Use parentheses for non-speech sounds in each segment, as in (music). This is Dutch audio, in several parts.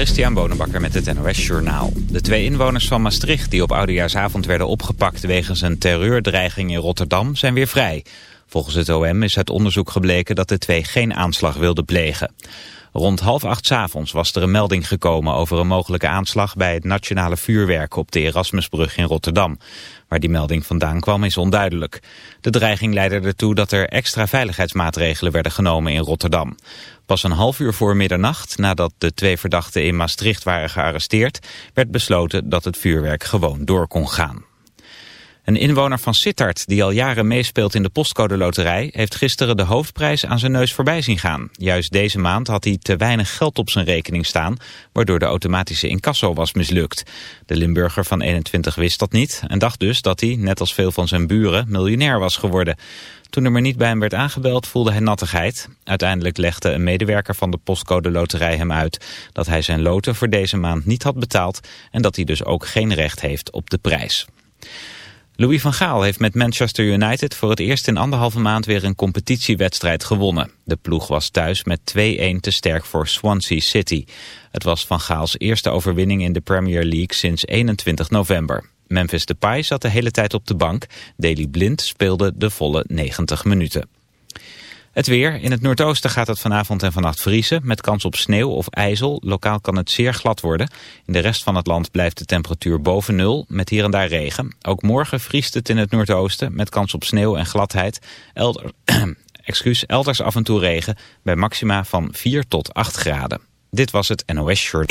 Christian Bonenbakker met het NOS Journaal. De twee inwoners van Maastricht die op oudejaarsavond werden opgepakt wegens een terreurdreiging in Rotterdam zijn weer vrij. Volgens het OM is uit onderzoek gebleken dat de twee geen aanslag wilden plegen. Rond half acht s avonds was er een melding gekomen over een mogelijke aanslag bij het nationale vuurwerk op de Erasmusbrug in Rotterdam. Waar die melding vandaan kwam is onduidelijk. De dreiging leidde ertoe dat er extra veiligheidsmaatregelen werden genomen in Rotterdam. Pas een half uur voor middernacht, nadat de twee verdachten in Maastricht waren gearresteerd, werd besloten dat het vuurwerk gewoon door kon gaan. Een inwoner van Sittard, die al jaren meespeelt in de postcode loterij, heeft gisteren de hoofdprijs aan zijn neus voorbij zien gaan. Juist deze maand had hij te weinig geld op zijn rekening staan, waardoor de automatische incasso was mislukt. De Limburger van 21 wist dat niet en dacht dus dat hij, net als veel van zijn buren, miljonair was geworden. Toen er maar niet bij hem werd aangebeld voelde hij nattigheid. Uiteindelijk legde een medewerker van de postcode loterij hem uit dat hij zijn loten voor deze maand niet had betaald en dat hij dus ook geen recht heeft op de prijs. Louis van Gaal heeft met Manchester United voor het eerst in anderhalve maand weer een competitiewedstrijd gewonnen. De ploeg was thuis met 2-1 te sterk voor Swansea City. Het was van Gaals eerste overwinning in de Premier League sinds 21 november. Memphis Depay zat de hele tijd op de bank. Daley Blind speelde de volle 90 minuten. Het weer. In het noordoosten gaat het vanavond en vannacht vriezen... met kans op sneeuw of ijzel. Lokaal kan het zeer glad worden. In de rest van het land blijft de temperatuur boven nul... met hier en daar regen. Ook morgen vriest het in het noordoosten... met kans op sneeuw en gladheid. Elder, (clears throat) elders af en toe regen... bij maxima van 4 tot 8 graden. Dit was het NOS Short.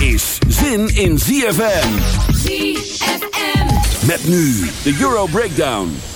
is zin in ZFM. ZFM. Met nu de Euro Breakdown.